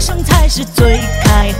生才是最开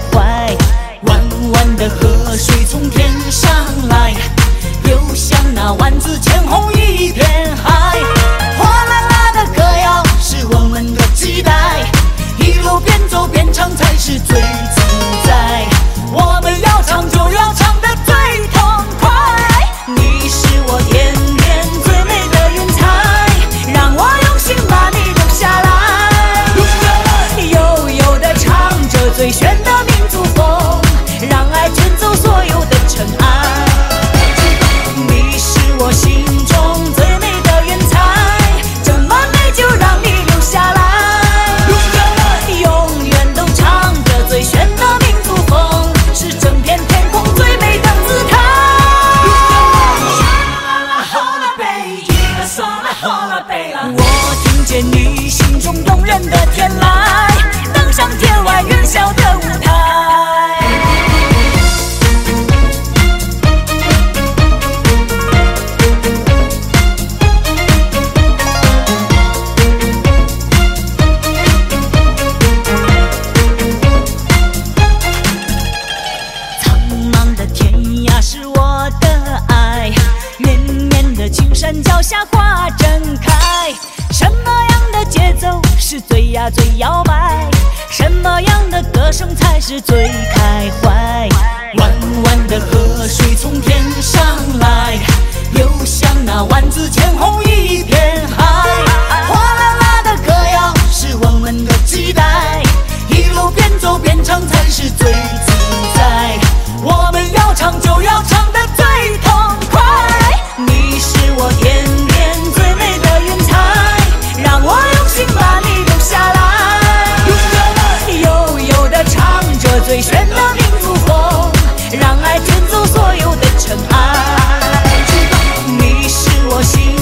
我听见你心中动人的天籁，登上天外云霄的舞台。山脚下花正开。什么样的节奏是最呀最摇摆？什么样的歌声才是最开怀？弯弯的河水从天上来，流向那万紫千红一片海。哗啦啦的歌谣是我们的期待，一路边走边唱才是最所有的尘埃。你是我心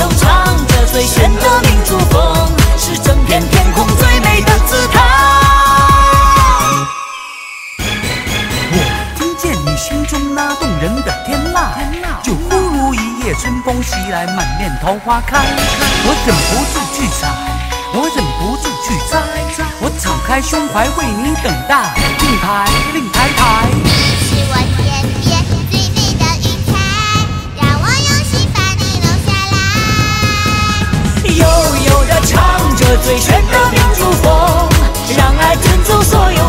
都唱着最炫的民族风，是整片天空最美的姿态。我听见你心中那动人的天籁，就忽如一夜春风袭来，满面桃花开。我忍不住去采，我忍不住去摘，我敞开胸怀为你等待。令牌，令牌牌。最炫的民族风让爱卷走所有